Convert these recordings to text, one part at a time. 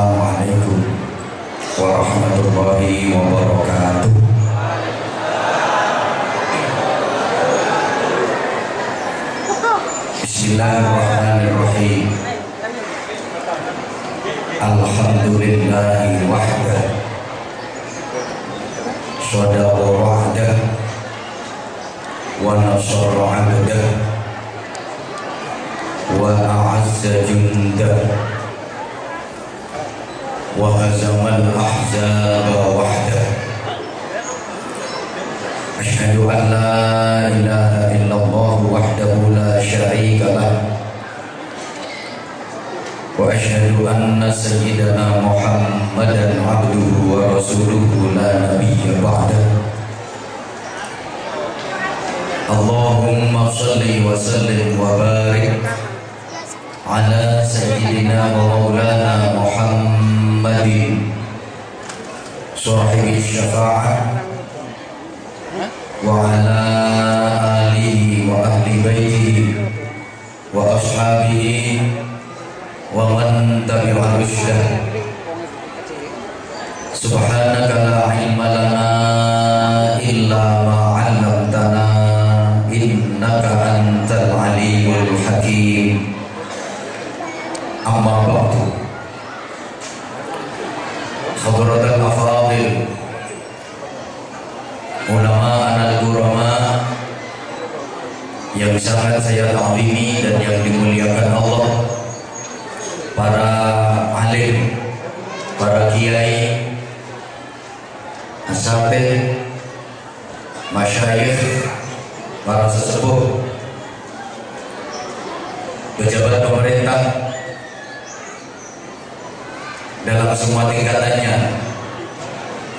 Assalamualaikum warahmatullahi wabarakatuh. Bismillahirrahmanirrahim. Alhamdulillahi wahdah. Sadaqa wahdah. Wa nasara 'abdah. Wa a'azza jundah. وهزم الأحزاب وحده. أشهد أن لا إله إلا الله وحده لا شريك له. وأشهد أن سيدنا محمدا عبده ورسوله لا نبي بعده. اللهم صل وسلم وبارك على سيدنا ومولانا محمد محمد صاحب الشفاعة وعلى آله وأهل بيته وأصحابه ومن تبع رشده. سبحانك لا علم لنا إلا ما علمتنا إنك أنت العليم الحكيم. أما بعد Ulama Gurama Yang dan yang dimuliakan Allah Para Para kiai Para Pejabat pemerintah dalam semua tingkatannya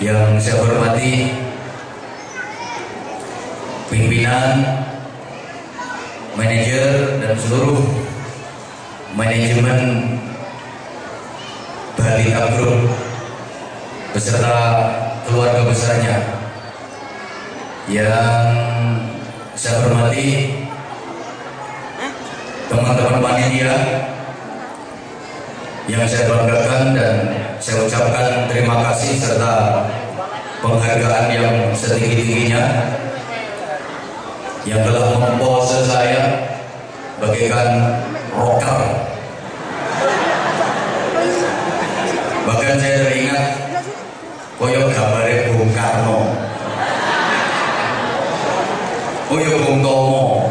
yang saya hormati pimpinan manajer dan seluruh manajemen Bali Group beserta keluarga besarnya. Yang saya hormati teman-teman panitia yang saya banggakan dan saya ucapkan terima kasih serta penghargaan yang setinggi-tingginya yang telah mempose saya bagaikan rocker. Bahkan saya teringat koyok gambarnya Bung Karno. Koyok Bung Tomo.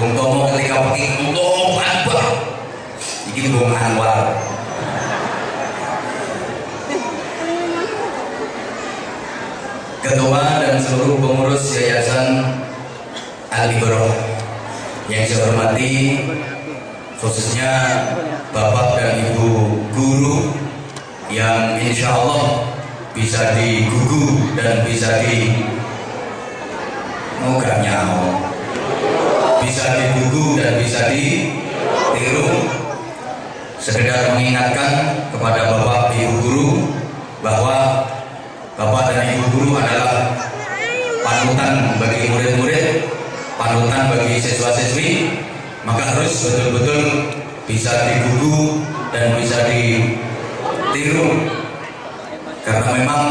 Bung Tomo ketika pergi Bung Tomo Anwar ini Bung Anwar Ketua dan seluruh pengurus Yayasan Al Ibroh yang saya hormati khususnya Bapak dan Ibu guru yang insya Allah bisa digugu dan bisa di Moga bisa digugu dan bisa ditiru. Sekedar mengingatkan kepada Bapak Ibu guru bahwa Bapak dan Ibu guru adalah panutan bagi murid-murid, panutan bagi siswa-siswi, maka harus betul-betul bisa digugu dan bisa ditiru. Karena memang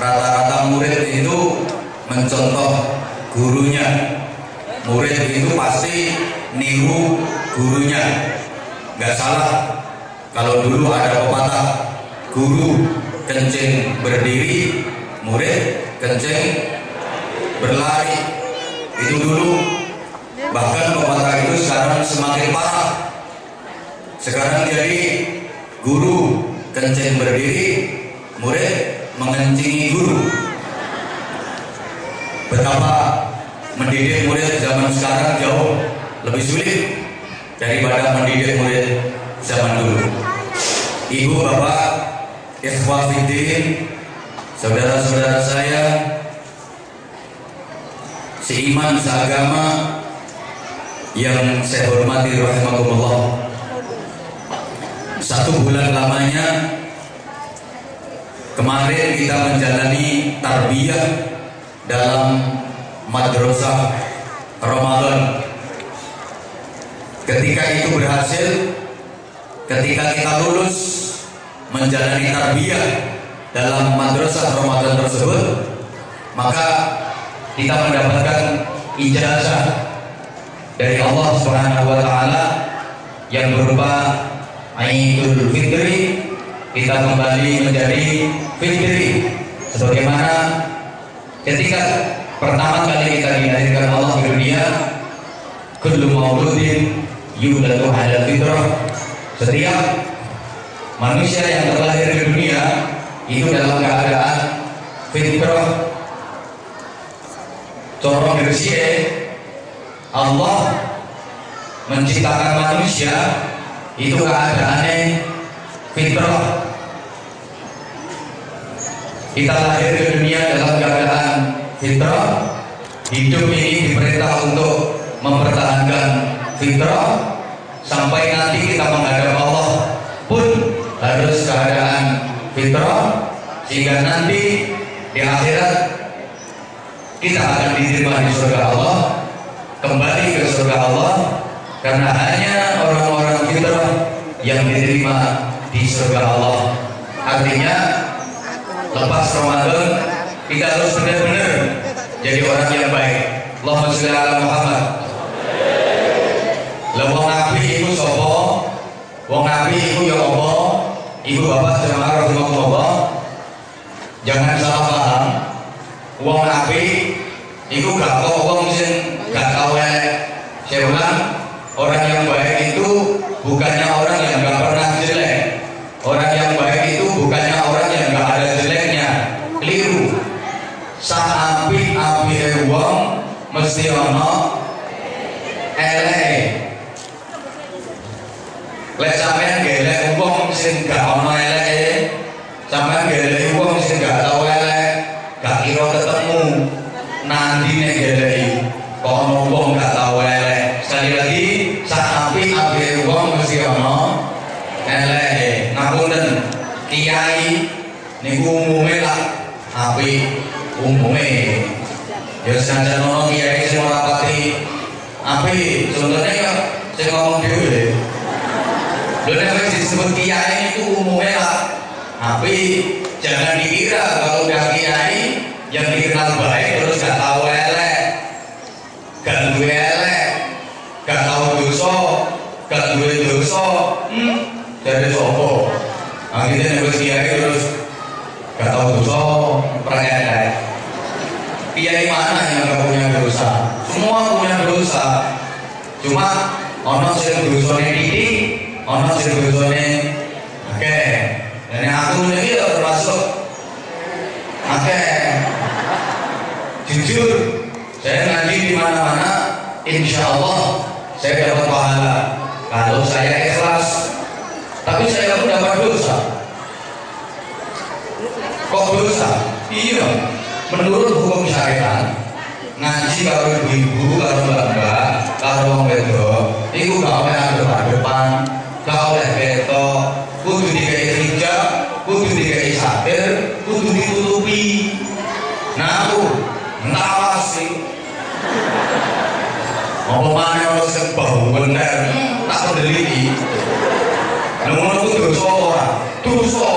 rata-rata murid itu mencontoh gurunya. Murid itu pasti niru gurunya. Gak salah kalau dulu ada pepatah guru kencing berdiri murid kencing berlari. Itu dulu. Bahkan pepatah itu sekarang semakin parah. Sekarang jadi guru kencing berdiri murid mengencingi guru. Betapa mendidik murid zaman sekarang jauh lebih sulit daripada mendidik murid zaman dulu. Ibu bapak Ikhwafidin Saudara-saudara saya Seiman seagama Yang saya hormati rahimahumullah Satu bulan lamanya Kemarin kita menjalani tarbiyah Dalam madrasah Ramadan. Ketika itu berhasil Ketika kita lulus menjalani tarbiyah dalam madrasah Ramadan tersebut maka kita mendapatkan ijazah dari Allah Subhanahu wa taala yang berupa Aidul Fitri. Kita kembali menjadi fitri. Sebagaimana ketika pertama kali kita dilahirkan Allah di dunia kullu mauludin yuladu ala fitrah. Setiap manusia yang terlahir di dunia itu dalam keadaan fitrah corong bersih Allah menciptakan manusia itu keadaannya fitrah. Kita lahir ke dunia dalam keadaan fitrah hidup ini diperintah untuk mempertahankan fitrah sampai nanti kita menghadap Allah pun harus keadaan fitrah sehingga nanti di akhirat kita akan diterima di surga Allah kembali ke surga Allah karena hanya orang-orang fitrah yang diterima di surga Allah. Artinya lepas Ramadan kita harus benar-benar jadi orang yang baik. Allahumma sholli ala Muhammad. Lewong nabi iku sapa? Wong iku ya apa? Ibu bapak jemaah rahimahullah. Jangan salah paham. Wong nabi iku gak kok wong sing gak tau Saya ulang, orang yang baik itu bukannya orang yang gak pernah jelek. Orang yang baik itu bukannya orang yang gak ada jeleknya. Keliru. Sak api api wong mesti ono elek Lek sampean gelek wong sing gak ono eleke, sampean gelek wong sing gak tau elek, gak kira ketemu. Nanti nek geleki kok ono wong gak tau elek. Sekali lagi, sak api api wong mesti ono eleke. Ngapunten, kiai niku umume lah api umume. Ya senajan ono kiai sing ora pati api, contohnya ya sing ngomong dhewe Lalu yang disebut kiai itu umumnya lah. Tapi jangan dikira kalau udah kiai yang dikenal baik terus gak tahu elek, gak duwe elek, gak tahu dosa, gak duwe dosa. Hmm, dari sopo. Akhirnya yang kiai terus gak tahu dosa, perelek. Kiai mana yang gak punya dosa? Semua punya dosa. Cuma ono sing dosane titik, ono sing dosane oke dan aku ya termasuk. Oke. Jujur saya ngaji di mana-mana insya Allah saya dapat pahala. Kalau saya ikhlas tapi saya pun dapat dosa kok dosa? Iya. Menurut hukum syariat ngaji kalau ibu-ibu kalau mbak-mbak kalau wong wedok iku gak oleh depan-depan gak oleh ketok kudu dikai hijab kudu dikai satir kudu ditutupi. Nah aku ngawas sih. Apa mana orang sing bau bener. Tak pendeliki ngono ku dosa dosa.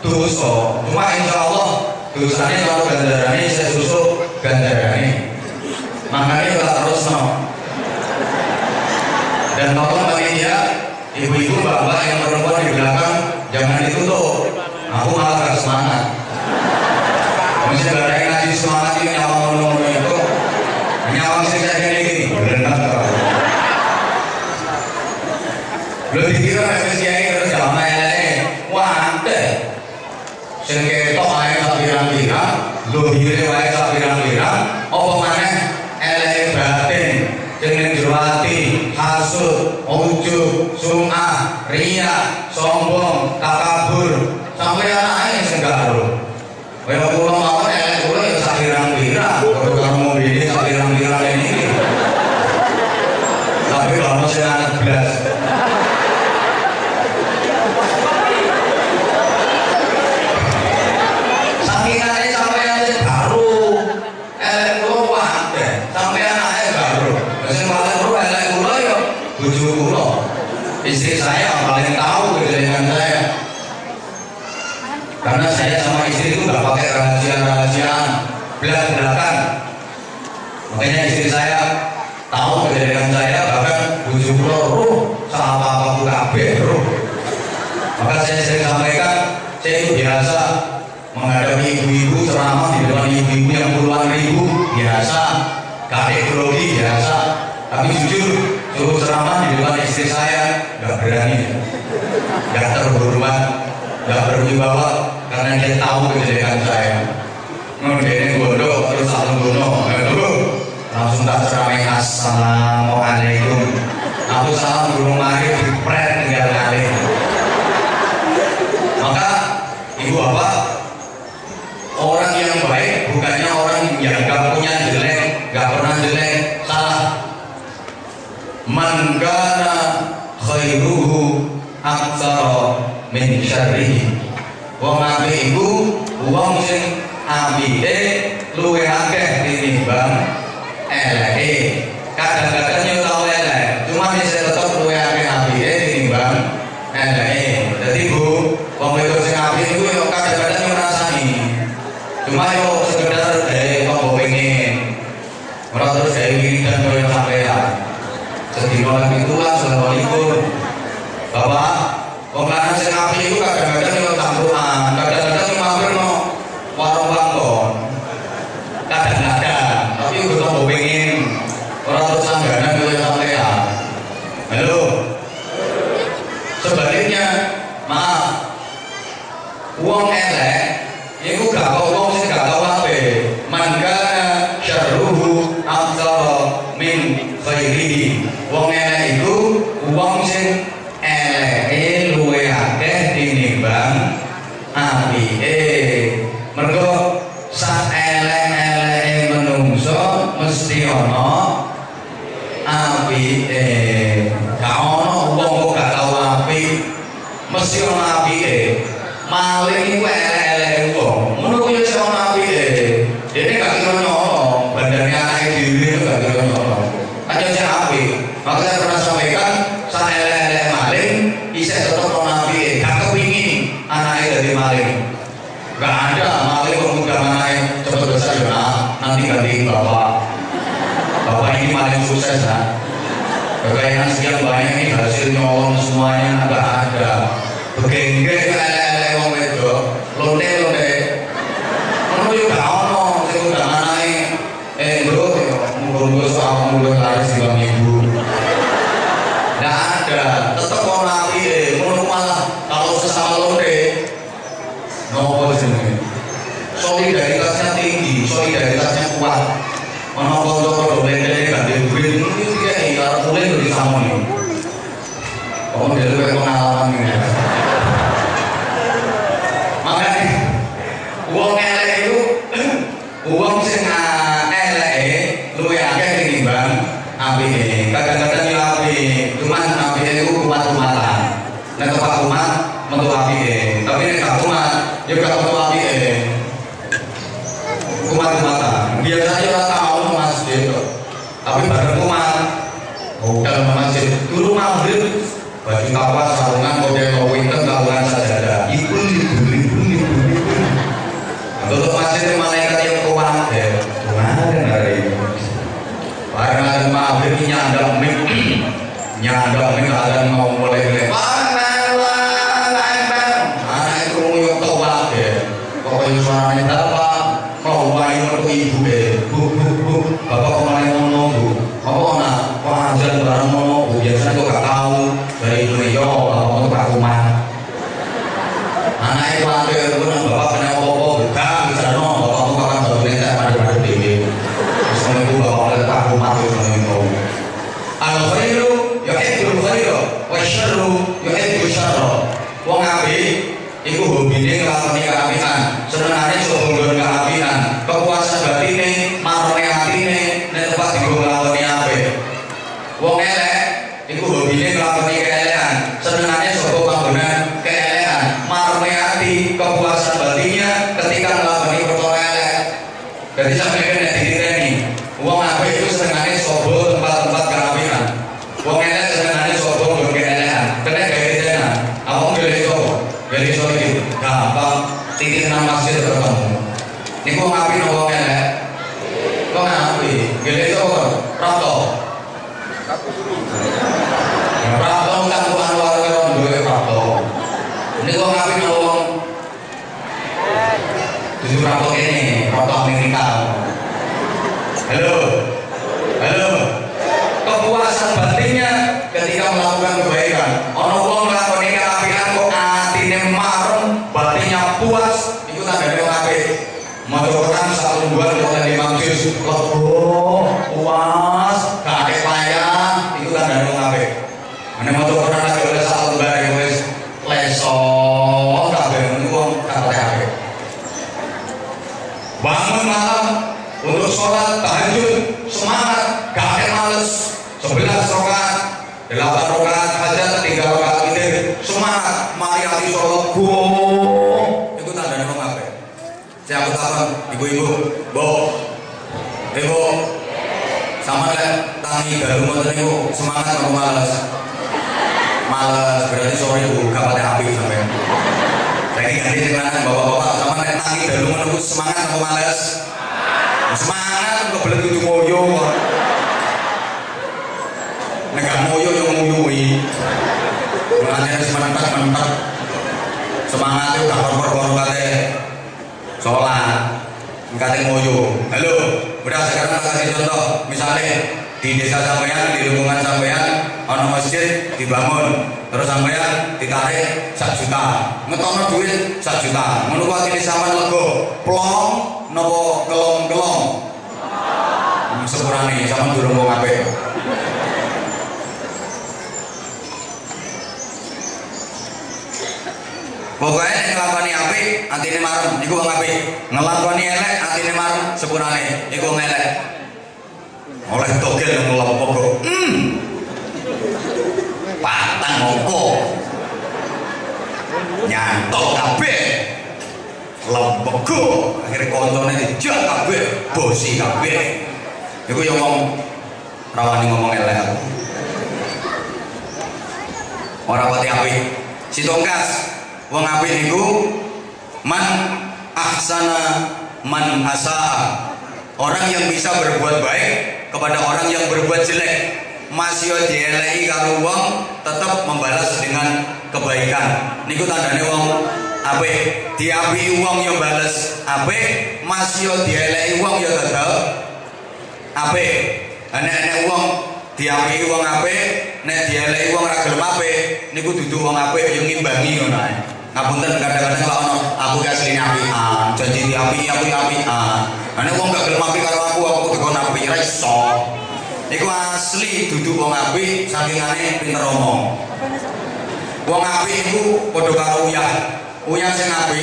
Dosa. Cuma insya Allah dosanya kalau ganjarannya saya susuk ganjarannya. Makanya kalau terus no. Dan tolong panitia ibu-ibu bapak yang perempuan di belakang jangan ditutup. Aku malah gak semangat. Mesti ada yang ngasih semangat ini nyawa ngono itu. Nyawa sih saya gini gini berenang lo dikira harus kiai terus jalan elek wah ante sing ketok ae sak pirang-pirang lohire wae sak pirang-pirang apa maneh hasud, ujub, sum'ah, ria, sombong, takabur, sampai ae sing gak karo. Kaya kula istri saya nggak berani, nggak terhormat, nggak berwibawa karena dia tahu kejelekan saya. Kemudian bodoh terus saling bodoh, langsung tak ceramai assalamualaikum. Aku salam gunung mari dipret tinggal kali. Maka ibu apa orang yang baik bukannya orang yang gak punya jelek, gak pernah jelek, salah. Mangga naro min syarrihi wong apik iku wong sing ambike luwe akeh tinimbang eleke. Kadang-kadang yo tau elek cuma sing tetep luwe akeh ambike tinimbang eleke. uang elek, ibu gak mau hasil nyolong semuanya nggak ada. Begengge nyadang mengki nyadang mengki ada mau boleh Bangun malam untuk sholat tahajud semangat gak ada males. 11 rakaat 8 rakaat hajat 3 rakaat witir semangat. Mari hati sholat. Go itu tandanya wong apik saya aku ibu-ibu bo ibu. Sama lek tangi galu ngoten niku semangat apa males. Males berarti sore ibu gak pada apik sampean Lagi ganti dengan bapak-bapak sama lek tangi galu ngono ku semangat apa males? Semangat kok belet kudu moyo nek gak moyo yo nguyui. Makanya harus mentak mentak semangat itu gak korban kate. Sholat. Kate moyo. Halo udah sekarang kasih contoh. Misalnya di desa sampean di lingkungan sampean ono masjid dibangun terus sampean ditarik sak juta ngetono duit sak juta kuwi atine sampean lego plong nopo kelong-kelong sepurane sampean durung wong apik Pokoknya nek nglakoni apik, atine marem, iku wong apik. Nglakoni elek, atine marem, sepurane, iku wong elek. Oleh togel nang lempok kok. Hmm. Patang mongko. Nyantok kabeh. Lempok kok. Akhire koncone dijak kabeh, bosi kabeh. Iku yo ngomong rawani ngomong elek. Ora pati apik. Si tongkas wong apik niku man ahsana man asa orang yang bisa berbuat baik kepada orang yang berbuat jelek masih dieleki karo wong tetap membalas dengan kebaikan. Niku tandane wong apik. Diapi wong yang balas apik. Masih dieleki wong ya tetep apik. Enek-enek wong diapi wong apik nek dieleki wong ra apik niku dudu wong apik yo ngimbangi ngono ae. Ngapunten kadang-kadang kalau ono aku gak asline apian janji di api api apian ane wong gak gelem api karo aku aku dikon api ra iso iku asli duduk wong api sakingane pinter omong. Wong api iku padha karo uyah. Uyah sing api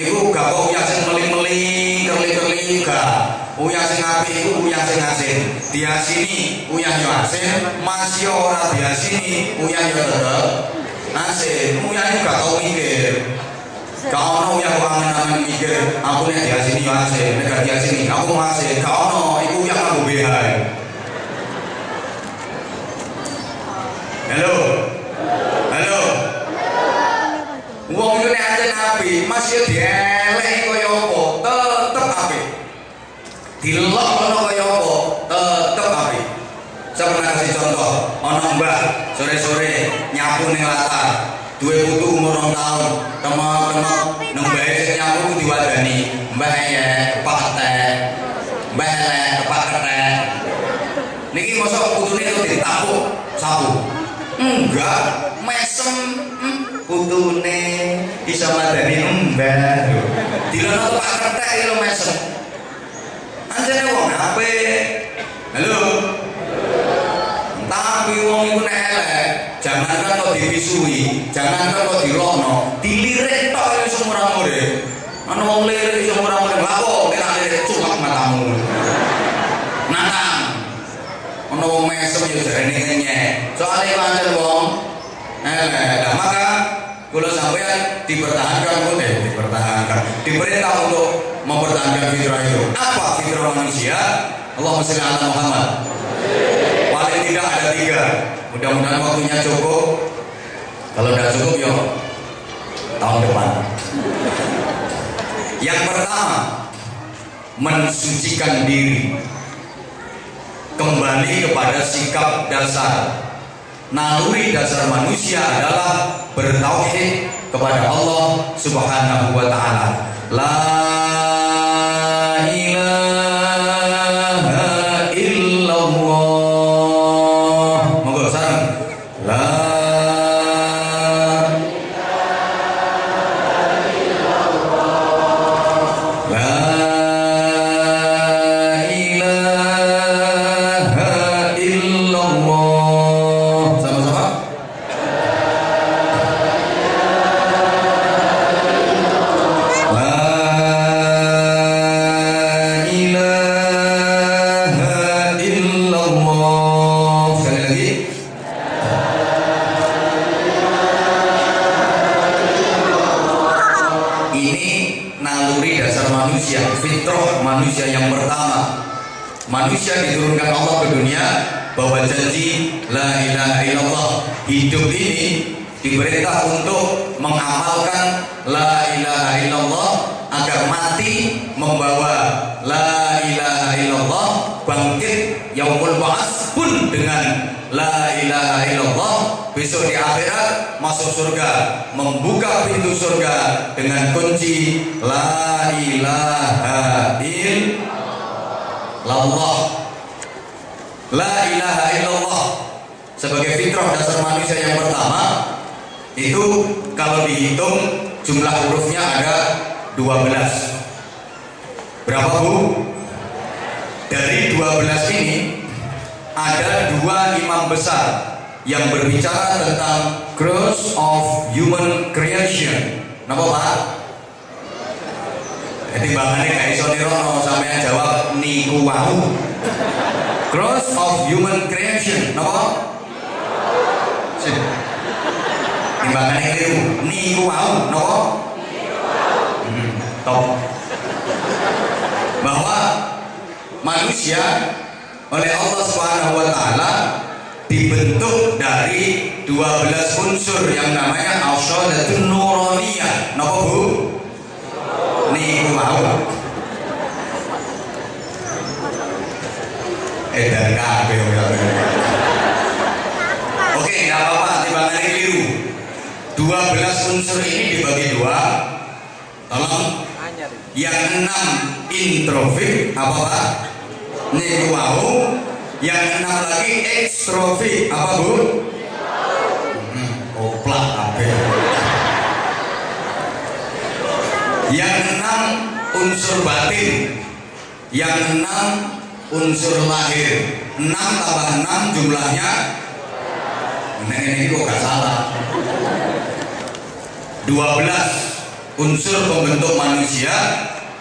iku gak kok uyah sing meling-meling kerli-kerli gak uyah sing api iku uyah sing asin. Diasini uyah yo asin masih ora diasini uyah yo tetep asin. Uyah itu gak tau mikir. Gak ono uyah kok angen-angen mikir aku nek diasini yo asin nek gak diasini aku mau asin. Gak ono iku uyah aku BH halo. Halo. Wong itu nek aja nabi masih dielek kaya apa? Tetep api. Dilok ono kaya apa? Tetep api. Pernah kasih contoh. Ono mbah sore-sore nyapu ning latar. Duwe putu umur 6 tahun. Teman-teman nang bae nyapu diwadani. Mbah ya kepak teh mbah le kepak teh niki mosok putune itu ditapuk sapu enggak. Mesem hmm, putune bisa madani mbah dilono kepak ketek iki lho mesem. Anjene wong apik. Halo. Tapi wong nek elek jangankan kok dipisui jangankan kok dirono. Dilirik tok iso murah-murah ana wong lirik iso murah-murah lha kok kira lirik cuma matamu ana wong mesem yo jarene ngenyek soalnya pancen wong elek nah maka kalau sampean dipertahankan pun eh dipertahankan. Diperintah untuk mempertahankan fitrah itu. Apa fitrah manusia? Allahumma sholli ala Muhammad. Paling tidak ada tiga. Mudah-mudahan waktunya cukup. Kalau tidak cukup yo tahun depan. Yang pertama mensucikan diri kembali kepada sikap dasar. Naluri dasar manusia adalah bertauhid kepada Allah Subhanahu wa taala. La membawa la ilaha illallah bangkit yaumul ba'ats pun dengan la ilaha illallah. Besok di akhirat masuk surga membuka pintu surga dengan kunci la ilaha illallah. La ilaha illallah sebagai fitrah dasar manusia yang pertama itu kalau dihitung jumlah hurufnya ada 12 berapa bu? dari 12 ini ada dua imam besar yang berbicara tentang growth of human creation. Napa Pak? Jadi bangannya kayak iso nirono sampean jawab niku wau. Growth of human creation. Napa? Timbangannya keliru. Niku wau. Napa? Hmm, top. Bahwa manusia oleh Allah Subhanahu wa taala dibentuk dari 12 unsur yang namanya ausadatun nuraniyah. Napa Bu? Niku mau. Edan kabeh Oke, nggak apa-apa, timbangannya keliru. 12 unsur ini dibagi dua. Tolong. Yang enam introvert, apa Pak? Niku mau yang enam lagi ekstrovert apa bu? Hmm, oplak. Yang enam unsur batin, yang enam unsur lahir. Enam tambah enam jumlahnya. Nah ini kok gak salah. 12 unsur pembentuk manusia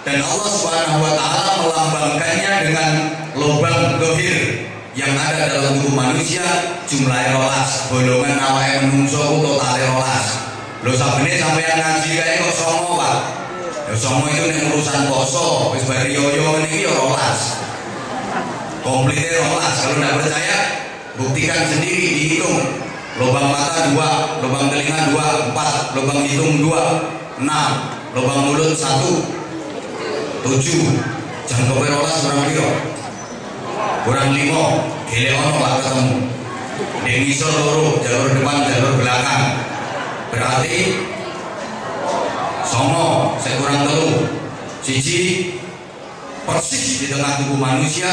dan Allah Subhanahu wa taala melambangkannya dengan lubang dohir yang ada dalam tubuh manusia jumlahnya rolas bolongan awake menungso ku total rolas. Lho sabene sampeyan ngaji kae kok songo Pak? Ya songo itu nek urusan poso wis bari yoyo niki ya rolas. Komplitnya rolas. Kalau tidak percaya buktikan sendiri dihitung. Lubang mata dua lubang telinga dua empat lubang hidung dua enam lubang mulut satu tujuh. Jangan kopi rolas kurang lima kurang lima ono lah ketemu. Yang ngisor loro jalur depan jalur belakang. Berarti songo saya kurang telu siji persis di tengah tubuh manusia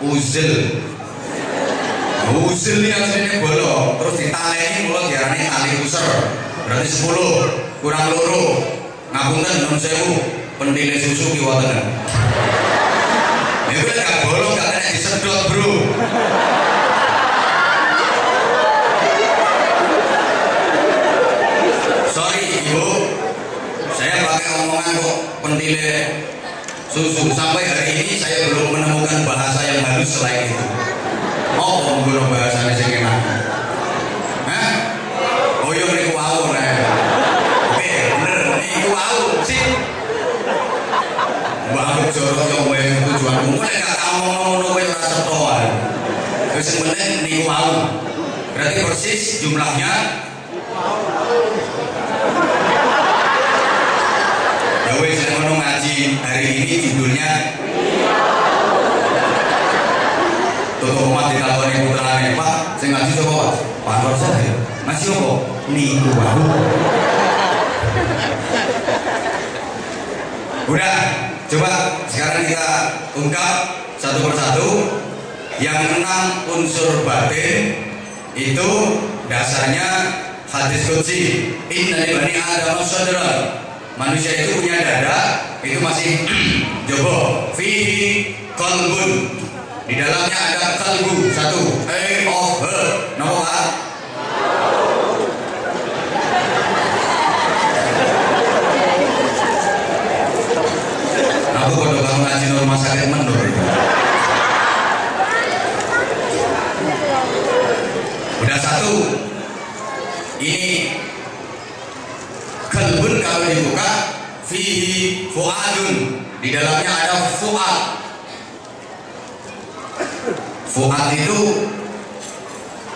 uzil uzil ini aslinya bolong terus ditaleni mulut diarani tali user. Berarti 10 kurang loro. Ngapunten nun sewu pendile susu kiwa tengah itu gak bolong gak kena disedot bro. Sorry ibu. Saya pakai omongan kok pendile susu. Sampai hari ini saya belum menemukan bahasa yang halus selain itu. Oh menggurung bahasanya sing enak Hah? oh iya niku wau nah oke bener niku wau sih Mbak jorok yang wae tujuanmu nek gak tau ngono kowe ora cetha ae wis meneh niku wau berarti persis jumlahnya ya wis ngono ngaji hari ini judulnya tutup omah ditakoni putrane, Pak, sing ngaji sapa, Pak? Nur saya. Ngaji apa? Niku wae. Udah, coba sekarang kita ungkap satu persatu yang enam unsur batin itu dasarnya hadis qudsi. Inna li bani adam sadra manusia itu punya dada itu masih jobo fihi qalbun di dalamnya ada kalbu satu. A of her nomor Aku kalau kamu ngaji rumah sakit menur itu. Udah satu. Ini kalbun kalau dibuka fihi fuadun. Di dalamnya ada fuad. Fuad itu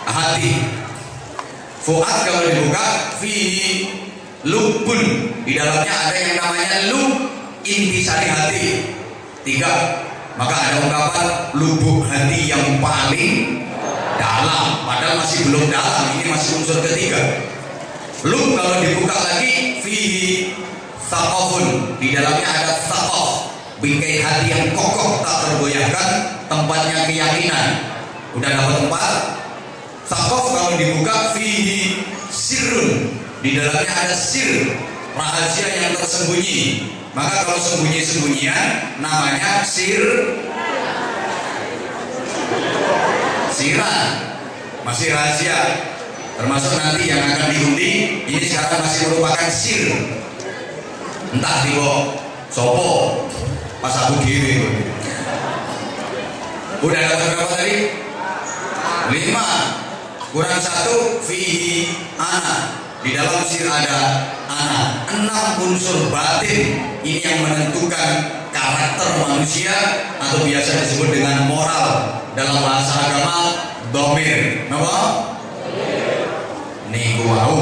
hati. Fuad kalau dibuka fihi lubun. Di dalamnya ada yang namanya lub intisari hati. Tiga. Maka ada ungkapan lubuk hati yang paling dalam padahal masih belum dalam ini masih unsur ketiga. Lub kalau dibuka lagi fihi sakofun di dalamnya ada sakof bingkai hati yang kokoh tak tergoyahkan tempatnya keyakinan. Udah dapat tempat sakof kalau dibuka fihi sirun di dalamnya ada sir rahasia yang tersembunyi. Maka kalau sembunyi-sembunyian namanya sir siran masih rahasia. Termasuk nanti yang akan diundi ini sekarang masih merupakan sir. Entah tiba sopo. Pas aku diri. Udah dapat berapa tadi? Lima. Kurang satu fihi anak di dalam sir ada anak. Enam unsur batin. Ini yang menentukan karakter manusia atau biasa disebut dengan moral dalam bahasa agama domir. Napa? Niku mau.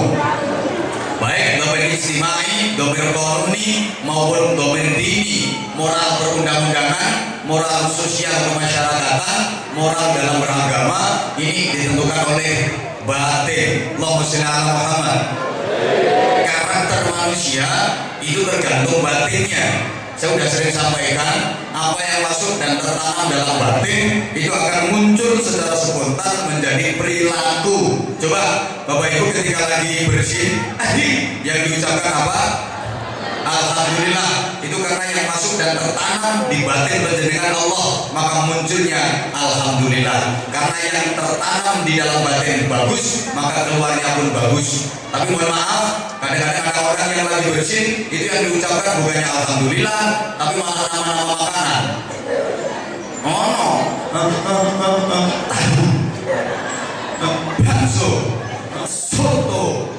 Baik domir istimai, domir koruni maupun domir dini, moral perundang-undangan, moral sosial kemasyarakatan, moral dalam beragama ini ditentukan oleh batin Allahumma sholli ala Muhammad karakter manusia itu tergantung batinnya saya sudah sering sampaikan apa yang masuk dan tertanam dalam batin itu akan muncul secara spontan menjadi perilaku. Coba Bapak Ibu ketika lagi bersih yang diucapkan apa Alhamdulillah itu karena yang masuk dan tertanam di batin penjenengan Allah maka munculnya Alhamdulillah. Karena yang tertanam di dalam batin bagus maka keluarnya pun bagus. Tapi mohon maaf kadang-kadang ada orang yang lagi bersih itu yang diucapkan bukannya Alhamdulillah tapi malah nama-nama makanan. Oh no bakso. Soto.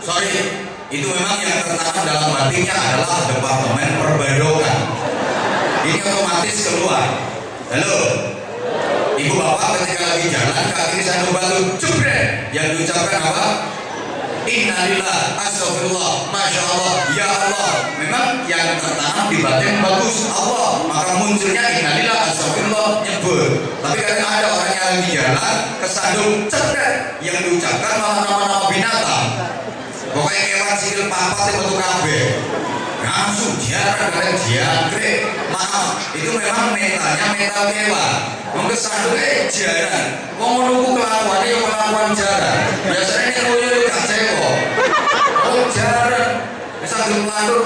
Sorry itu memang yang tertanam dalam batinnya adalah departemen perbadokan. Ini otomatis keluar. Halo? Ibu bapak ketika lagi jalan kaki satu batu jebret yang diucapkan apa? Innalillah, astagfirullah, masya Allah, ya Allah. Memang yang tertanam di batin bagus. Allah, maka munculnya innalillah, astagfirullah, nyebut. Tapi kadang ada orang yang lagi jalan kesandung cerdet yang diucapkan malah nama-nama binatang kewan sikil papat itu metu kabeh langsung jarang kalian jangkrik maaf itu memang mentalnya mental kewan mau kesandung eh jarang mau menunggu kelakuan ya kelakuan jarang biasanya ini koyo yo gak cewek oh jarang bisa gelantur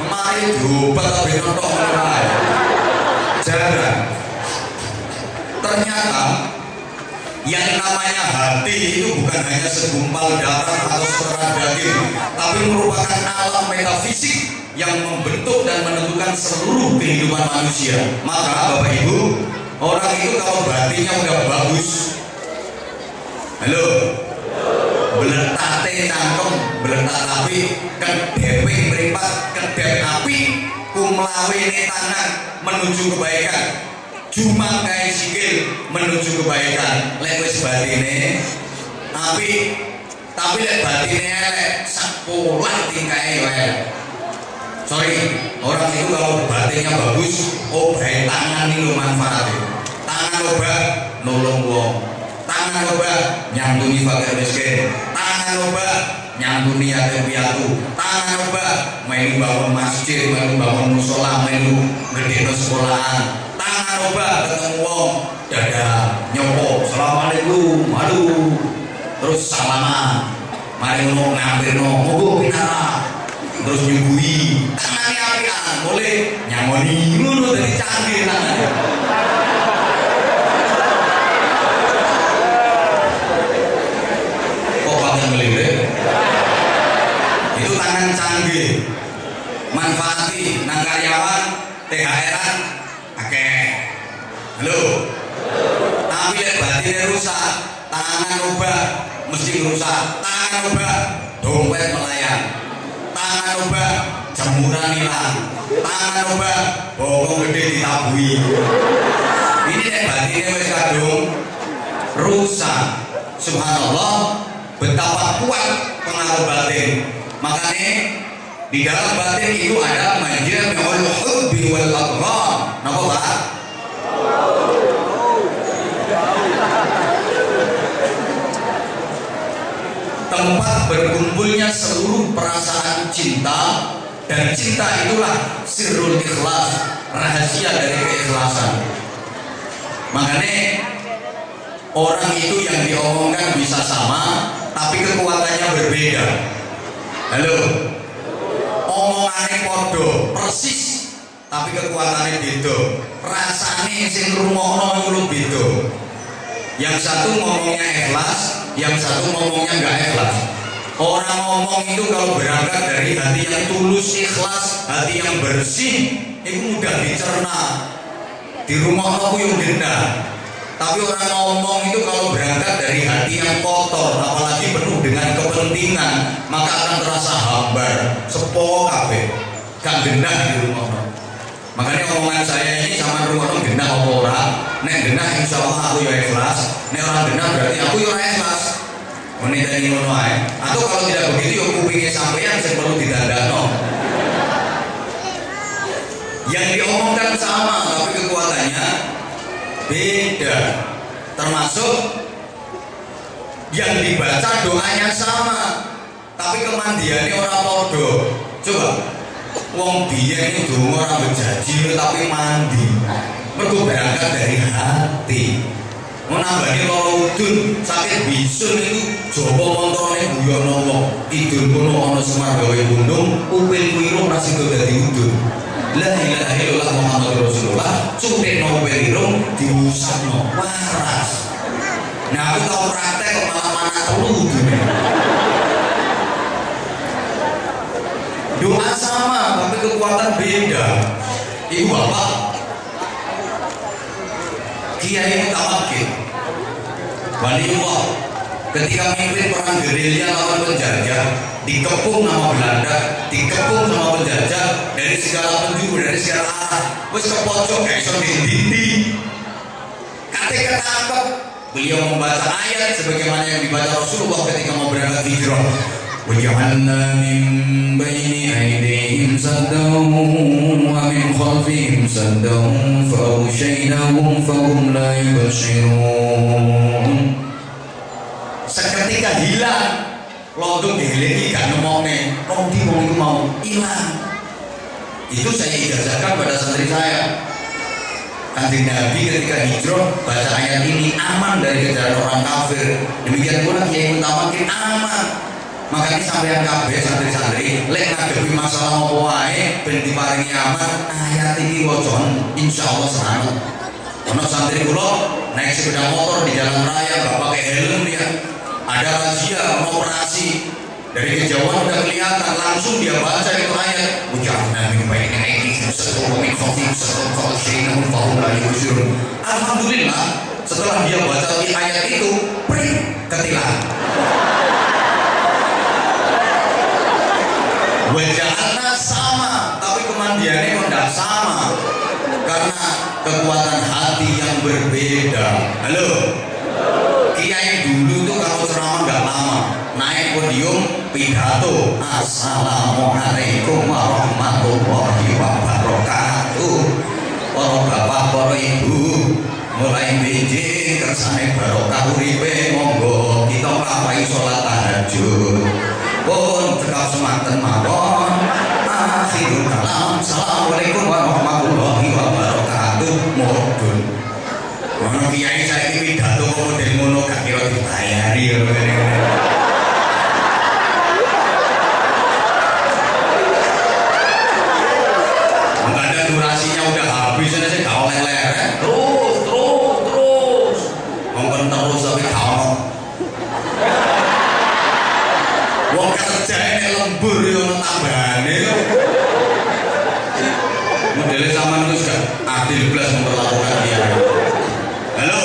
kemarin diobat tapi nonton jarang ternyata yang namanya hati itu bukan hanya segumpal darah atau serat daging, tapi merupakan alam metafisik yang membentuk dan menentukan seluruh kehidupan manusia. Maka Bapak Ibu, orang itu kalau batinnya udah bagus, halo, beletate cangkem, beletak api, kedeping meripat, kedep api, kumlawe tangan menuju kebaikan cuma kayak sikil menuju kebaikan. Lek wis batine tapi tapi lek batine elek sekolah tingkai wae. Sorry orang itu kalau batinnya bagus oh baik tangan itu manfaatnya tangan obat nolong wong. Tangan obat nyantuni fakir miskin. Tangan obat nyantuni yatim piatu. Tangan obat main bangun masjid main bangun musola main gede sekolahan tangan obat ketemu wong dada nyopo. Assalamualaikum aduh. Terus salaman mari ngono ngampir no mogo pinara terus nyuguhi tangannya apian boleh. Nyamoni ngono dari canggih tangannya. Kok pakai melirik itu tangan canggih manfaati nang karyawan THR-an akeh halo. Tapi lek batinnya rusak tangan obat mesti rusak. Tangan obat dompet melayang. Tangan obat jemuran hilang. Tangan obat bokong gede ditabui. Ini lek batinnya wis kadung rusak. Subhanallah betapa kuat pengaruh batin. Makanya di dalam batin itu ada majami'ul hubbi wal adgham napa Pak tempat berkumpulnya seluruh perasaan cinta dan cinta itulah sirrul ikhlas rahasia dari keikhlasan. Makanya orang itu yang diomongkan bisa sama tapi kekuatannya berbeda. Halo omongannya podo persis tapi kekuatannya beda. Rasanya sing rumono itu beda. Yang satu ngomongnya ikhlas yang satu ngomongnya nggak ikhlas. Orang ngomong itu kalau berangkat dari hati yang tulus ikhlas hati yang bersih itu mudah dicerna. Di rumah aku yang denda tapi orang ngomong itu kalau berangkat dari hati yang kotor apalagi penuh dengan kepentingan maka akan terasa hambar sepo kafe gak gendah di rumah orang. Makanya omongan saya ini sama rumah orang gendah apa orang nek gendah insya Allah aku ya ikhlas. Nek orang gendah berarti aku ya ikhlas. Wanita ini ngono ae. Atau kalau tidak begitu ya kupingnya sampean yang perlu didandano yang diomongkan sama tapi kekuatannya beda. Termasuk yang dibaca doanya sama tapi kemandiannya orang podo coba wong biyen itu orang berjanji tapi mandi. Mergo berangkat dari hati. Mau nambahnya kalau udun sakit bisun itu jopo montone guyono wong. Idul kono ana semar gawe bundung upil kuiro rasi dadi udun La ilaha illallah Muhammad Rasulullah Cutik no belirung diusap no waras. Nah aku tahu praktek kok malah mana telu Doa sama tapi kekuatan beda. Ibu bapak Kiai Mutawakil Waliullah ketika mimpin perang gerilya lawan penjajah dikepung nama Belanda dikepung sama penjajah dari segala penjuru dari segala arah wis ke pojok gak iso dindi kate ketangkep beliau membaca ayat sebagaimana yang dibaca Rasulullah ketika mau berangkat hijrah وجعلنا من بين أيديهم سدا ومن خلفهم سدا فأغشيناهم فهم لا يبصرون seketika hilang lontong dihilangi gak nemone di wong itu mau hilang. Itu saya ijazahkan pada santri saya. Kanjeng Nabi ketika hijrah baca ayat ini aman dari kejaran orang kafir. Demikian pula Kiai Mutamakin aman. Makanya sampean kabeh santri-santri lek ngadepi masalah apa wae ben diparingi aman ayat ini wocon insyaallah selamat ono santri kula naik sepeda motor di jalan raya gak pakai helm dia ada razia operasi. Dari kejauhan udah kelihatan langsung dia baca itu ayat. Ujarna min baini aydihim sadrum min khalfihim sadrum fa'ushaynahum fahum la yubsirun alhamdulillah setelah dia baca ayat itu pring ketilang. Wajahnya sama, tapi kemandiannya tidak sama? Karena kekuatan hati yang berbeda. Halo, kiai dulu tuh kalau ceramah nggak lama, naik podium pidato. Assalamualaikum warahmatullahi wabarakatuh. Para bapak, para ibu, mulai biji kersane barokah uripe monggo kita nglampahi salat tahajud. Pun cekap semanten mawon. Akhirul kalam assalamualaikum warahmatullahi wabarakatuh. Modul ngono kiai saiki pidato model ngono gak kira dibayari durasinya udah habis ini sih gak oleh leren terus terus terus ngomong terus tapi gak ono wong kerja ini lembur yang tambahane modelnya sama itu juga adil belas memperlakukan dia halo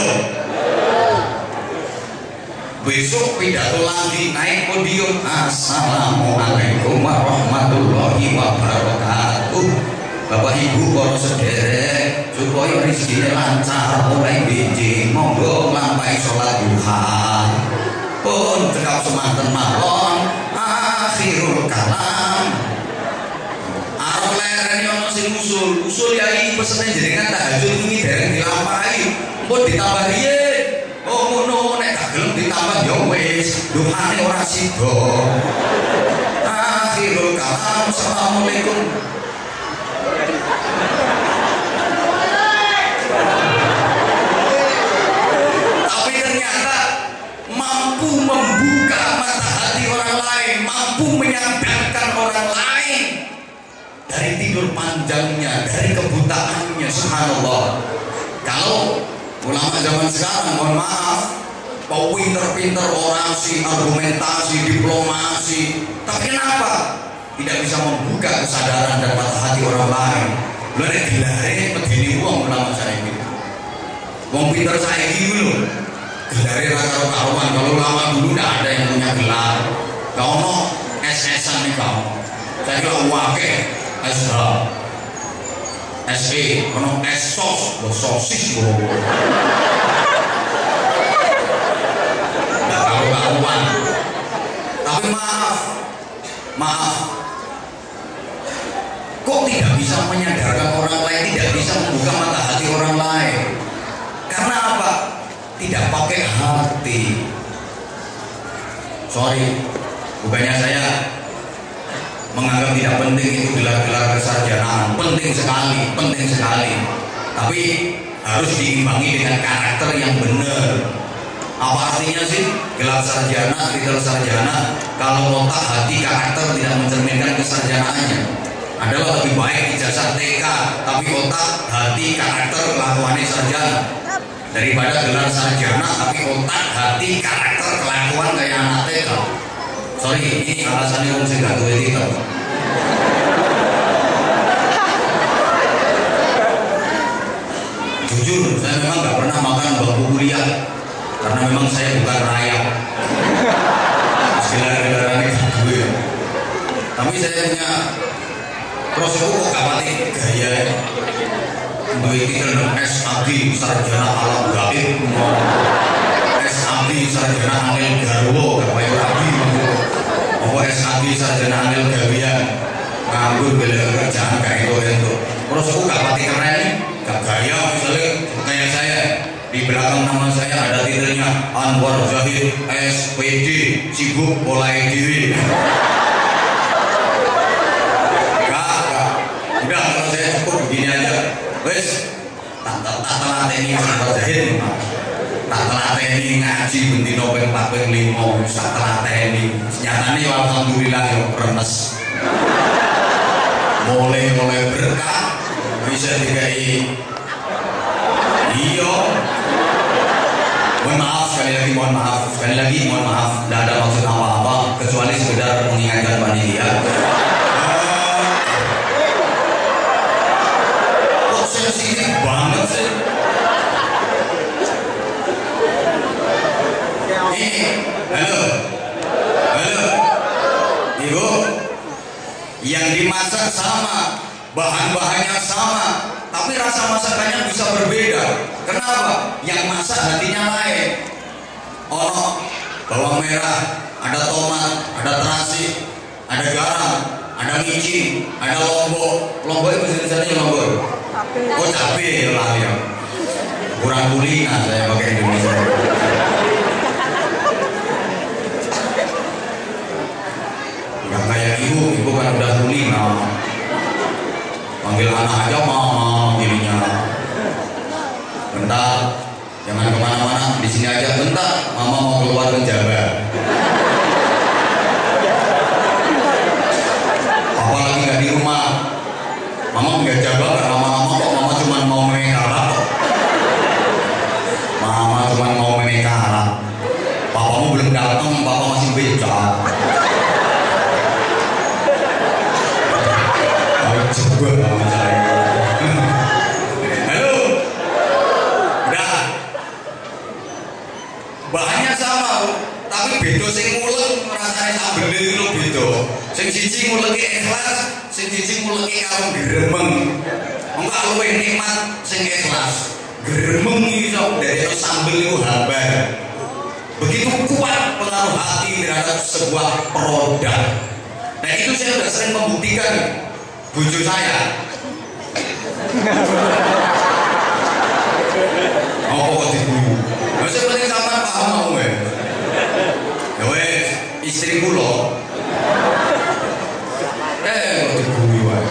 besok pidato lagi naik podium. Assalamualaikum warahmatullahi wabarakatuh. Bapak Ibu para sederek supaya rezekinya lancar mulai biji monggo nglampahi salat duha pun cekap semanten mawon akhirul kalam. Arep leren yo ono sing usul. Usul yai pesene jenengan tahajud wingi dereng dilampahi. Pun ditambah riyen gelem ditambah yo wis. Duhane ora sida akhirul kalam assalamualaikum tapi ternyata mampu membuka mata hati orang lain, mampu menyadarkan orang lain. Dari tidur panjangnya, dari kebutaannya, subhanallah. Kalau ulama zaman sekarang, mohon maaf, mau pinter-pinter orasi, argumentasi, diplomasi, tapi kenapa? tidak bisa membuka kesadaran dan mata hati orang lain. Lho nek gelare medeni wong ulama saya ini. Wong pinter saya lho. Gelare ra karo karuan. Kalau ulama dulu tidak ada yang punya gelar. Gak ono SS-an nih kau. Saya kira wake SH. SE, ono SOS, lo sosis lo. Gak tahu karuan. Tapi maaf, maaf, kok tidak bisa menyadarkan orang lain, tidak bisa membuka mata hati orang lain? Karena apa? Tidak pakai hati. Sorry, bukannya saya menganggap tidak penting itu gelar-gelar kesarjanaan. Penting sekali, penting sekali. Tapi harus diimbangi dengan karakter yang benar. Apa artinya sih? Gelar sarjana, titel sarjana. Kalau otak, hati, karakter tidak mencerminkan kesarjanaannya? adalah lebih baik ijazah TK tapi otak, hati, karakter, kelakuannya sarjana. Daripada gelar sarjana tapi otak, hati, karakter, kelakuan kayak anak TK sorry ini alasannya om saya gak itu jujur saya memang gak pernah makan bangku kuliah karena memang saya bukan rakyat. Gelar-gelarannya gue tapi saya punya aku kok kapati gaya Duwe titel SAB sarjana alam gaib. SAB sarjana angel garwo kaya rabi apa SAB sarjana angel gawian nganggur bela kerjaan kayak itu itu aku kapati keren. Gak gaya misalnya di belakang nama saya ada titelnya Anwar Zahid SPD sibuk mulai diri. Udah kalau saya cukup begini aja. Wes tak tak tak telateni sahabat jahit tak telateni ngaji bendino ping 4 ping 5 tak telateni. Nyatane alhamdulillah yo remes. Mulai mulai berkah bisa dikai. Iyo mohon maaf sekali lagi mohon maaf. Sekali lagi mohon maaf. Tidak ada maksud apa-apa kecuali sekedar mengingatkan panitia sensitif banget sih. Ini halo. Halo. Ibu. Yang dimasak sama bahan-bahannya sama tapi rasa masakannya bisa berbeda. Kenapa? Yang masak hatinya lain. Ono bawang merah ada tomat ada terasi ada garam ada micin ada lombok. Lombok itu jenisnya lombok. Oh cabe lah ya kurang kulina saya pakai Indonesia nggak kayak ibu ibu kan udah kulina panggil anak aja mama dirinya bentar jangan ke mana-mana di sini aja. Bentar mama mau keluar ke Jawa apa lagi nggak di rumah. Mama nggak jaga nggak lama-lama kok mama cuma mau kok mama cuma mau sing siji ikhlas sing siji nguleki karo gremeng enggak luwih nikmat sing ikhlas. Gremeng iso dari sambel itu hambar. Begitu kuat pengaruh hati terhadap sebuah produk. Nah itu saya sudah sering membuktikan bujuk saya. Apa kok diguyu? Masa penting sampean paham mau ya. Wes, istri kula. Eh, kok diguyu wae.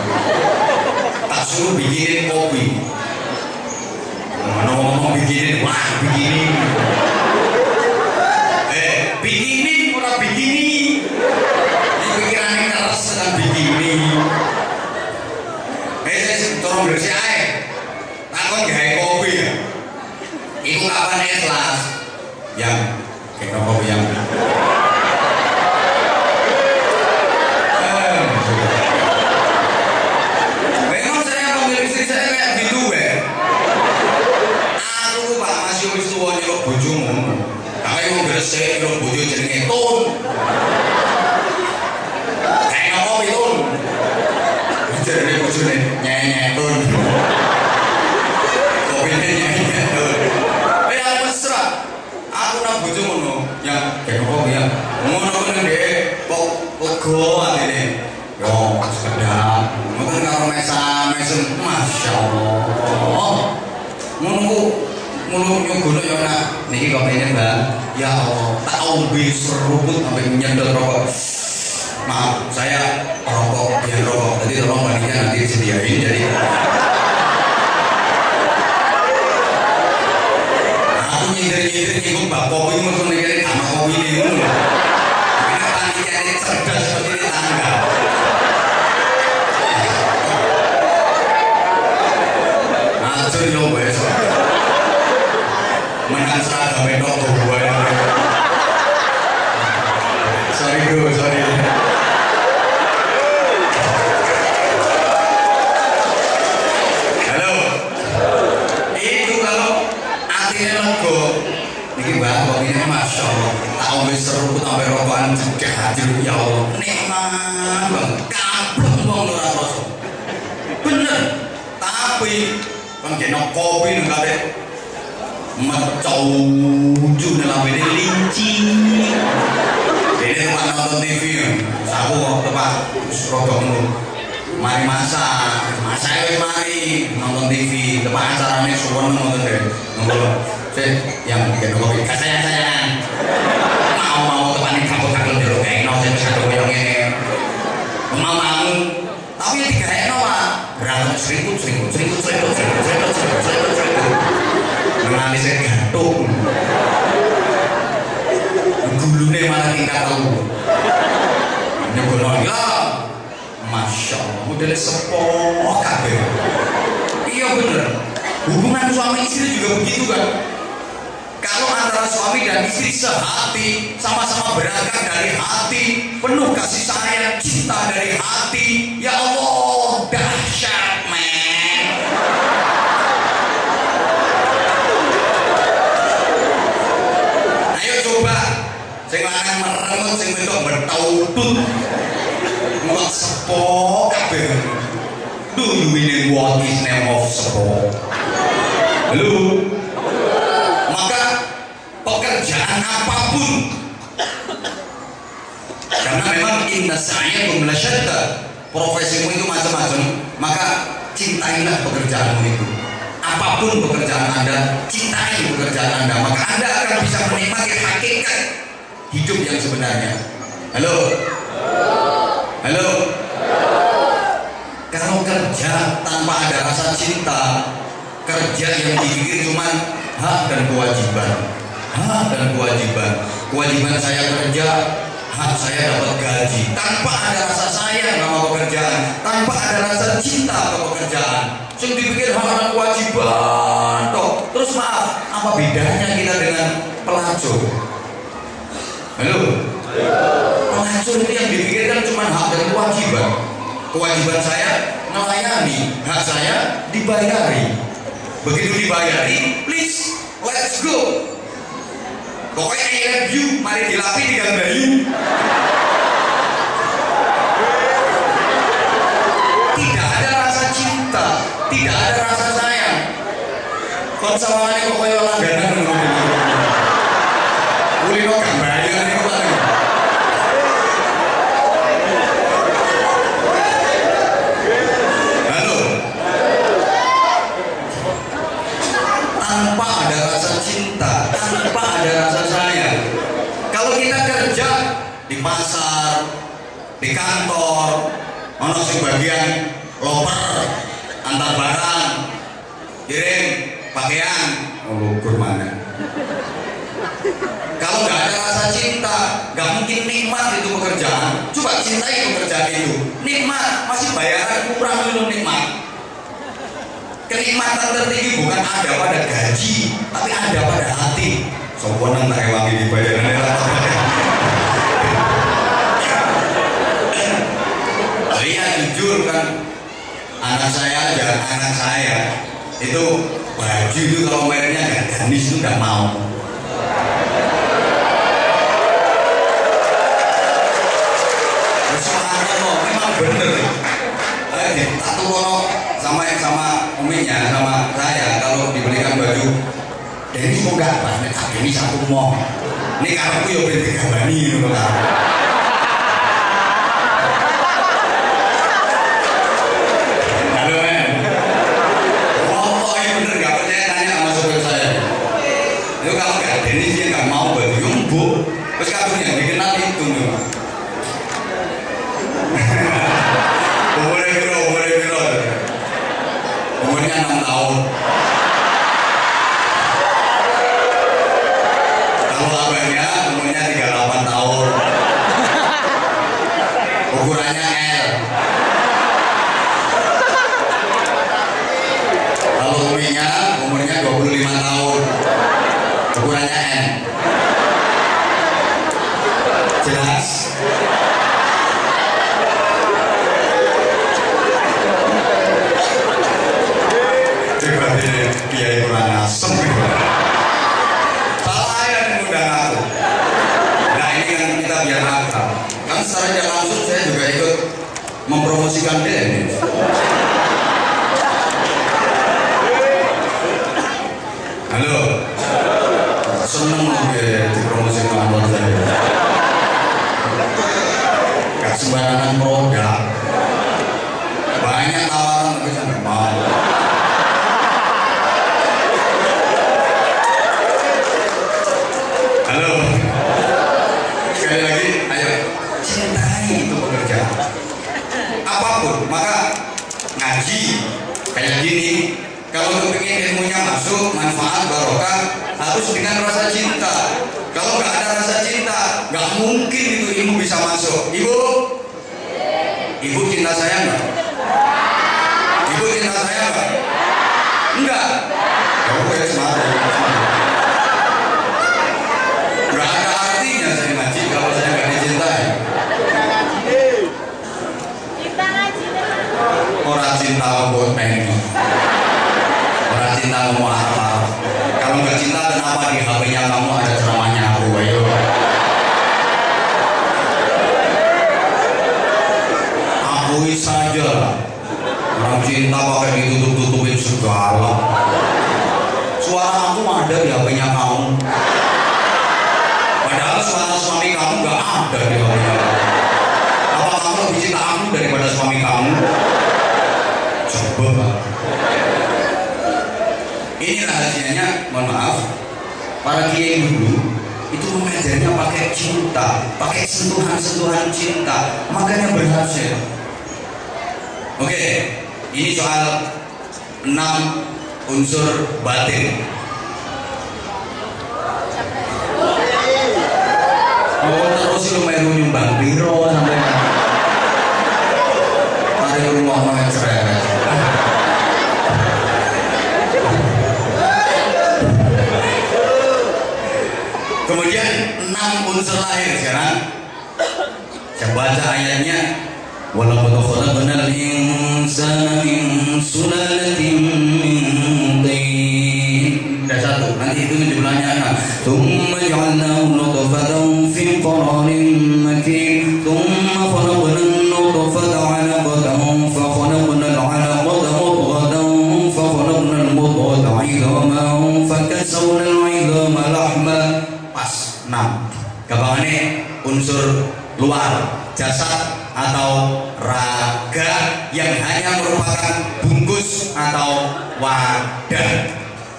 Tak suruh bikinin kopi. Mana ngomong bikinin, wah bikinin. Eh, bikinin ora bikini. Ini pikirannya keras dengan bikini. Eh, saya tolong bersih ae. Takon gawe kopi ya. Iku kapan ikhlas? Yang juga. Kalau antara suami dan istri sehati sama-sama berangkat dari hati penuh kasih sayang cinta dari hati ya Allah dahsyat men. Ayo coba sing lanang merengut sing wedok bertautut ngok sepok kabeh. Do you mean what is name of sepok. Halo maka pekerjaan apa pun karena memang inna sa'yakum lasyatta profesimu itu macam-macam maka cintailah pekerjaanmu itu apa pun pekerjaan Anda, cintai pekerjaan Anda, maka Anda akan bisa menikmati hakikat hidup yang sebenarnya. Halo? Halo? Kalau kerja tanpa ada rasa cinta, kerja yang dipikir cuma hak dan kewajiban. Hak dan kewajiban. Kewajiban saya kerja, hak saya dapat gaji. Tanpa ada rasa sayang sama pekerjaan, tanpa ada rasa cinta ke pekerjaan. Yang dipikir dan kewajiban toh. Terus maaf, apa bedanya kita dengan pelacur? Halo? Pelacur itu yang dipikirkan cuma hak dan kewajiban. Kewajiban saya melayani, hak saya dibayari. Begitu dibayari, please, let's go. Pokoknya I love you, mari dilapi digambayu. Tidak ada rasa cinta, tidak ada rasa sayang. Kon sawangane kok koyo langganan ngono. Kulino gambayu niku paling. Halo. Tanpa ada rasa cinta, tanpa ada rasa sayang. Kalau kita kerja di pasar, di kantor, ono sing bagian loper, antar barang, kirim pakaian, oh, lugur mana? Kalau nggak ada rasa cinta, nggak mungkin nikmat itu pekerjaan. Coba cintai pekerjaan itu, nikmat, masih bayaran kurang dulu nikmat. Kenikmatan tertinggi bukan ada pada gaji, tapi ada pada hati. Sopo nang tak ewangi dibayar Iya jujur kan anak saya dan anak saya itu baju itu kalau mereknya Gardanis itu nggak mau. Soalnya loh, memang bener. Eh, tak tuh sama sama uminya sama saya kalau dibelikan baju Denny mau gak banyak ini satu mau ini karena ya beli gabani gitu kan halo men oh iya bener gak percaya tanya sama sopir saya itu kalau gak Denny dia gak mau baju yumbu terus kabin yang dikenal itu nih umurnya biro umurnya biro umurnya 6 tahun kalau abahnya umurnya 38 tahun ukurannya L. Kalau uminya umurnya 25 tahun. Ukurannya M jelas. Nah ini kan kita biar kan secara langsung mempromosikan ini. Halo. Seneng gue dipromosikan saya. Gak sembarangan produk harus dengan rasa cinta. Kalau nggak ada rasa cinta, nggak mungkin itu ilmu bisa masuk. Ibu, ibu cinta saya nggak? Ibu cinta saya nggak? Enggak. Ya udah semangat. Gak ada artinya saya ngaji kalau saya nggak dicintai. Orang cinta buat pengen. Orang cinta mau apa? Kalau nggak cinta di HP-nya kamu ada ceramahnya aku? Ayo. Akui saja. Orang cinta pakai ditutup-tutupin segala. Suara aku ada di HP-nya kamu. Padahal suara suami kamu gak ada di hatinya. Apa kamu lebih cinta aku daripada suami kamu? Coba. ini rahasianya mohon maaf para kiai dulu itu mengajarnya pakai cinta pakai sentuhan-sentuhan cinta. Makanya berhasil oke ini soal enam unsur batin. Oh terus lu main nyumbang biro enam unsur lahir sekarang. Saya baca ayatnya. Walaupun kau benar insana min sulalatin min tin. Ada satu. Nanti itu jumlahnya enam thumma nutfatan fi qararin unsur luar jasad atau raga yang hanya merupakan bungkus atau wadah.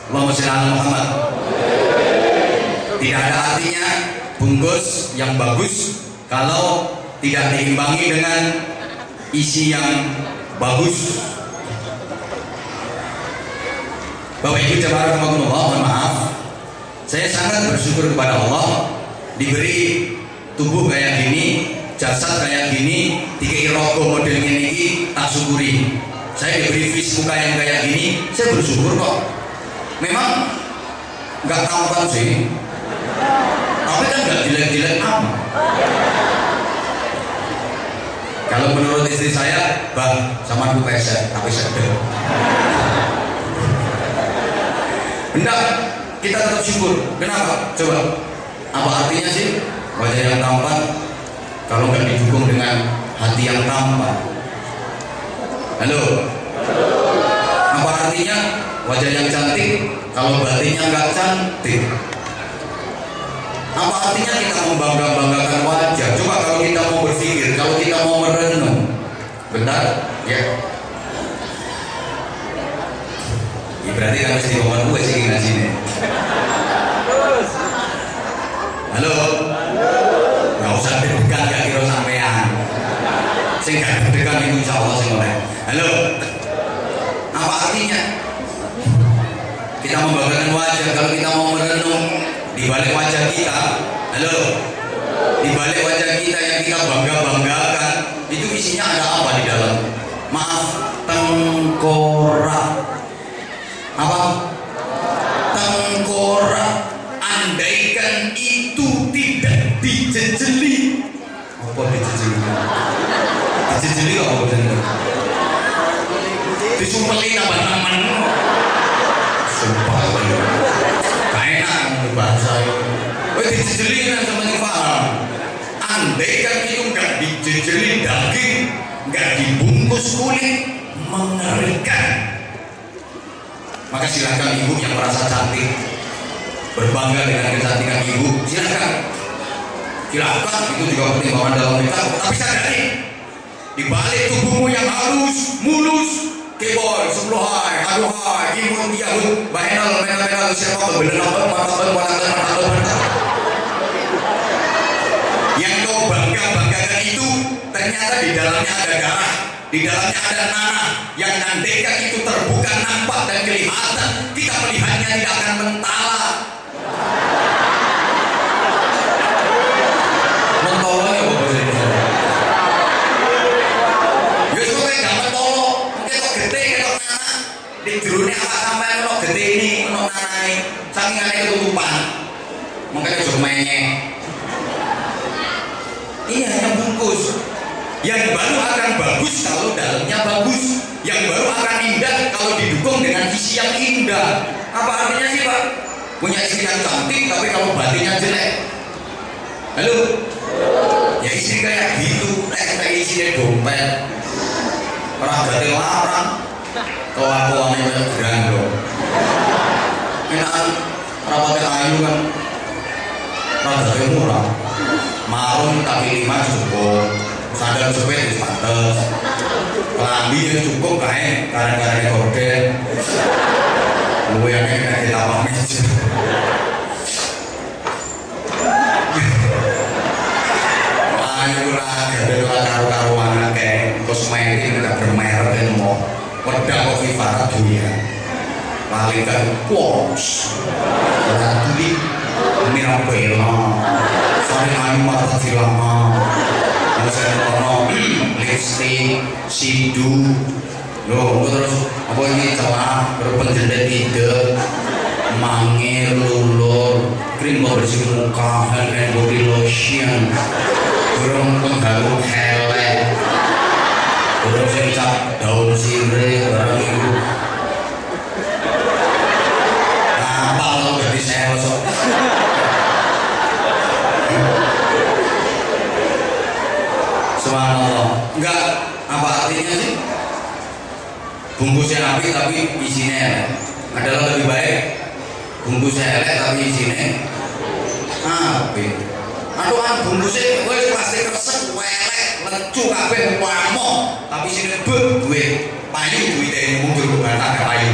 Allahumma sholli Muhammad. Tidak ada artinya bungkus yang bagus kalau tidak diimbangi dengan isi yang bagus. Bapak Ibu jemaah mohon maaf. Saya sangat bersyukur kepada Allah diberi tubuh kayak gini jasad kayak gini tiga rogo model ini tak syukuri saya diberi vis muka yang kayak gini saya bersyukur kok memang nggak tampan sih tapi kan nggak jelek-jelek amat kalau menurut istri saya bang sama dulu peset tapi sedih Enggak, kita tetap syukur. Kenapa? Coba. Apa artinya sih? Wajah yang tampan kalau nggak didukung dengan hati yang tampan. Halo. Apa artinya wajah yang cantik kalau batinnya nggak cantik? Apa artinya kita membangga-banggakan wajah? Coba kalau kita mau berpikir, kalau kita mau merenung, benar? Ya. Ya berarti kan mesti ngomong gue sih ngaji nih. Halo. Gak usah deg-degan gak kira sampean. Sing gak deg-degan itu insya Allah sing oleh. Halo. Apa artinya? Kita membanggakan wajah kalau kita mau merenung di balik wajah kita. Halo. Di balik wajah kita yang kita bangga-banggakan itu isinya ada apa di dalam? Maaf, tengkorak. Apa? Tengkorak. Andaikan apa dijejeli dijejeli apa bener? Disumpelin apa teman sumpah gak enak bahasa itu Wih dijejeli kan semuanya paham andaikan itu nggak dijejeli daging nggak dibungkus kulit mengerikan. Maka silahkan ibu yang merasa cantik. Berbangga dengan kecantikan ibu. Silahkan silahkan itu juga pertimbangan dalam nikah tapi sadari di balik tubuhmu yang halus mulus keboy sepuluh hai aduh hai imun yahud bahenal menal menal siapa? Bener apa mata ben mata mata mata yang kau bangga banggakan itu ternyata di dalamnya ada darah di dalamnya ada nanah. Yang nandekan itu terbuka nampak dan kelihatan. Kita melihatnya tidak akan mentala mentolo ya bapak jadi ya suka gak mentolo mungkin kok gede kok nanah di jerune apa sampai kok gede ini kok nanai saking aneh ketutupan makanya jauh menyek Iya, yang bungkus. Yang baru akan bagus kalau dalamnya bagus. Yang baru akan indah kalau didukung dengan isi yang indah. Apa artinya sih Pak? Punya istri yang cantik tapi kalau batinnya jelek. Halo? Ya istri kayak gitu, kayak isinya dompet. Orang batin larang. Kelakuannya kayak gerando. Enakan rapatnya ayu kan. Ragatnya murah. Marun tapi lima cukup sandal jepit di pantes. Kelambi yang cukup kain karena-karena korden gue yang kena kita pamit Ayo lah, gak ada karu-karuan kayak kosmetik gak bermerek mau. Wedang kok dunia kan kuos. Tuli mirabella. Sare ayu mata filama saya kono lipstick sidu. Loh, terus apa ini celah berpenjendet ide mangir lulur krim bersih muka hand body lotion. Burung pengharum helek. Burung sing daun sirih barang itu apa lo jadi sales kok Subhanallah enggak apa artinya sih? Bungkusnya api tapi isinya adalah lebih baik bungkusnya elek tapi isinya api. Aduh kan bungkusnya wes plastik resek welek lecu kabeh wamo tapi sini be duit payu duit mobil bantah ke payu.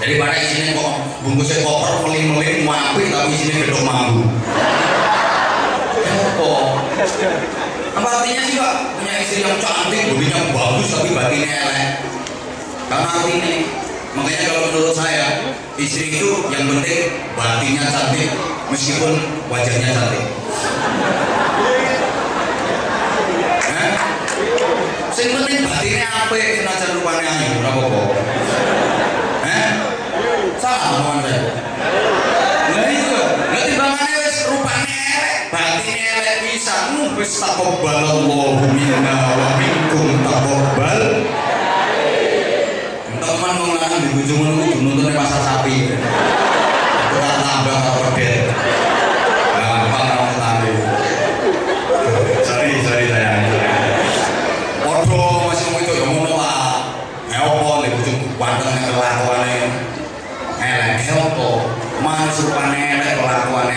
Daripada isinya kok bungkusnya koper meling-meling api tapi isinya gedung mambu. Kok apa artinya sih pak? Punya istri yang cantik bodinya bagus tapi batinnya elek. Karena artinya makanya kalau menurut saya istri itu yang penting batinnya cantik meskipun wajahnya cantik. Eh? sing penting batinnya apa senajan rupanya ayu ora apa eh salah omongan saya nu wis taqabbalallahu minna wa minkum taqabbal teman mau lanang di ujung itu nuntutnya pasar sapi. Tukar tambah atau pedet gampang tahu sorry sorry saya Waduh, masih itu ya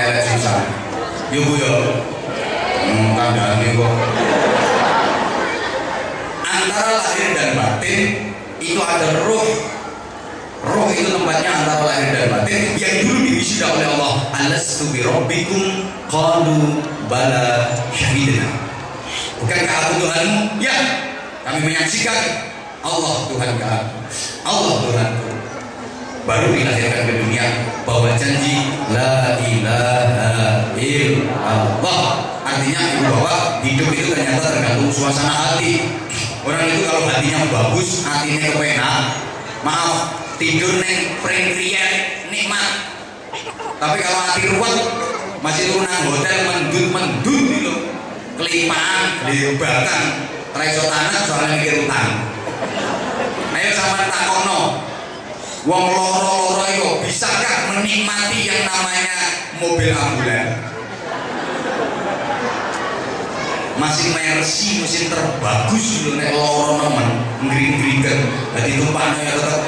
elek susah. Yuk bu tandanya kok. Antara lahir dan batin itu ada roh roh itu tempatnya antara lahir dan batin. Yang dulu diwisuda oleh Allah alastu bi rabbikum qalu bala syahidna. Bukankah aku Tuhanmu? Ya kami menyaksikan Allah Tuhan kami. Allah Tuhanku. Baru dilahirkan ke dunia bahwa janji la ilaha illallah artinya bahwa hidup itu ternyata tergantung suasana hati. Orang itu kalau hatinya bagus hatinya kepenak maaf tidur neng pringkrian nikmat. Tapi kalau hati ruwet masih turun hotel mendut mendut gitu kelipaan dibakang raiso tanah soalnya mikir utang. Ayo sama takono Wong loro-loro itu bisakah menikmati yang namanya mobil ambulan? Masih Mercy mesin terbagus dulu nek loro nemen ngring-ngringkan. Dadi tumpaknya ya tetap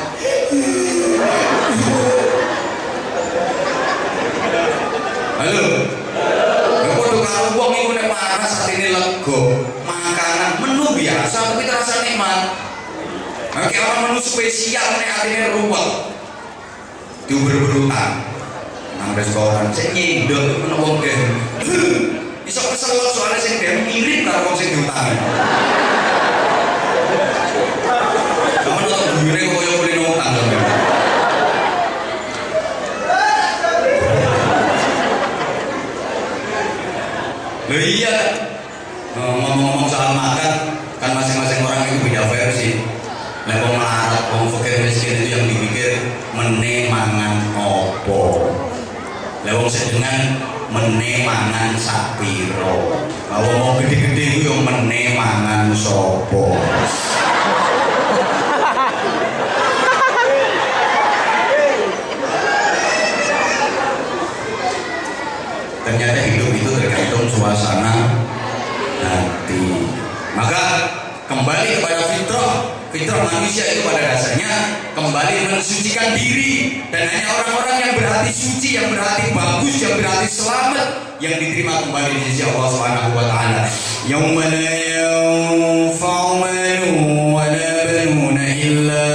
Halo. Ya padha karo wong iku nek panas atine lega, makanan menu biasa tapi terasa nikmat. Oke orang menu spesial nih artinya ruwet diuber-uber utang nang restoran saya nyindok menu wong bisa kesel soalnya saya deh mirip karo wong sing diutang kamu nonton gue kok yang boleh utang sampe Loh iya ngomong-ngomong soal makan kan masing-masing orang itu beda versi. Nek wong melarat, wong fakir miskin itu yang dipikir mene mangan opo. Lah wong sedengan mene mangan sapiro. Kalau mau gede-gede itu yang mene mangan. Ternyata hidup itu tergantung suasana hati. Maka kembali kepada fitrah manusia itu pada dasarnya kembali mensucikan diri dan hanya orang-orang yang berhati suci, yang berhati bagus, yang berhati selamat yang diterima kembali di sisi Allah Subhanahu wa taala. Yauma la yanfa'u malun wa la banuna illa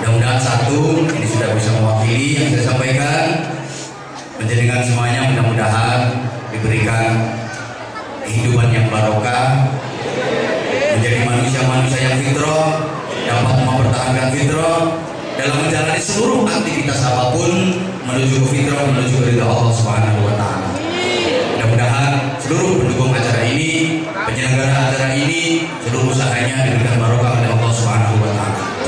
Mudah-mudahan satu ini sudah bisa mewakili yang saya sampaikan menjadikan semuanya mudah-mudahan diberikan kehidupan yang barokah menjadi manusia-manusia yang fitrah dapat mempertahankan fitrah dalam menjalani seluruh aktivitas apa pun menuju ke fitrah menuju ke ridha Allah Subhanahu wa taala. Mudah-mudahan seluruh pendukung acara ini, penyelenggara acara ini, seluruh usahanya diberikan barokah oleh Allah Subhanahu wa taala.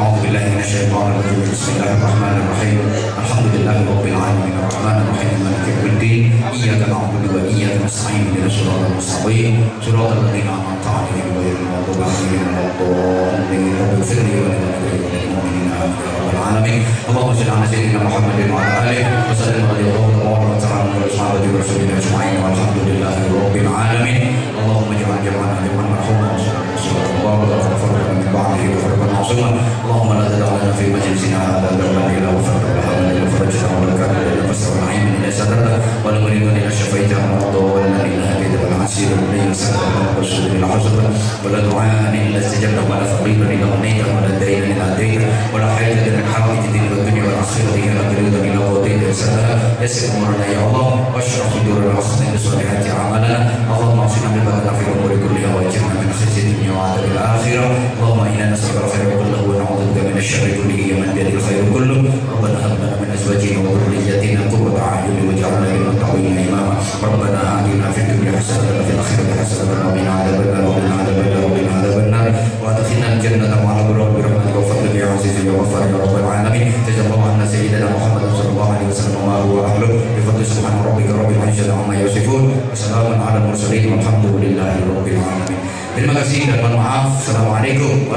أعوذ بالله من الشيطان الرجيم. بسم الله الرحمن الرحيم. الحمد لله رب العالمين. الرحمن الرحيم. مالك يوم الدين. إياك نعبد وإياك نستعين. اهدنا الصراط المستقيم. صراط الذين أنعمت عليهم غير المغضوب عليهم ولا الضالين. رب اغفر لي وللمؤمنين رب العالمين. اللهم صل على سيدنا محمد وعلى آله. وسلم رضي الله تبارك وتعالى عن أصحابه ورسوله أجمعين. والحمد لله رب العالمين. اللهم اجعل جمعنا جمعا مرحوما وصلى الله وغفر بعض في بحرمة اللهم لا تدع لنا في مجلسنا هذا ذنبا إلا غفرته ولا إلا فرجته ولا كرما إلا فسر رحيما إلا سترته ولا مريضا إلا شفيته ولا ضوالا إلا هديته ولا عسيرا إلا ولا دعاء إلا استجبته ولا فقيرا إلا غنيته ولا دينا إلا أديته ولا حاجة من حوائج الدين والدنيا والآخرة. إلا تريد إلا قضيته يسرها يسر أمرنا يا الله. واشرح صدورنا واصلح بصالحات أعمالنا. اللهم اعصمنا بما في أمور كلها واجعلنا من وعذاب الآخرة. اللهم إنا نسألك الخير كله ونعوذ بك من الشر كله يا من بيده الخير كله. ربنا هب لنا من أزواجنا وذرياتنا قرة أعين واجعلنا للمتقين إماما. ربنا آتنا في الدنيا حسنة وفي الآخرة حسنة وقنا عذاب النار. وقنا عذاب النار. وقنا عذاب النار. وأدخلنا الجنة مع الابرار برحمتك وفضلك يا عزيز يا غفار يا رب العالمين. الله عنا سيدنا محمد صلى الله عليه وسلم وما هو اهله بفضل سبحان ربك رب العزة عما يصفون. وسلام على المرسلين والحمد لله رب العالمين. Terima kasih dan mohon maaf. Assalamualaikum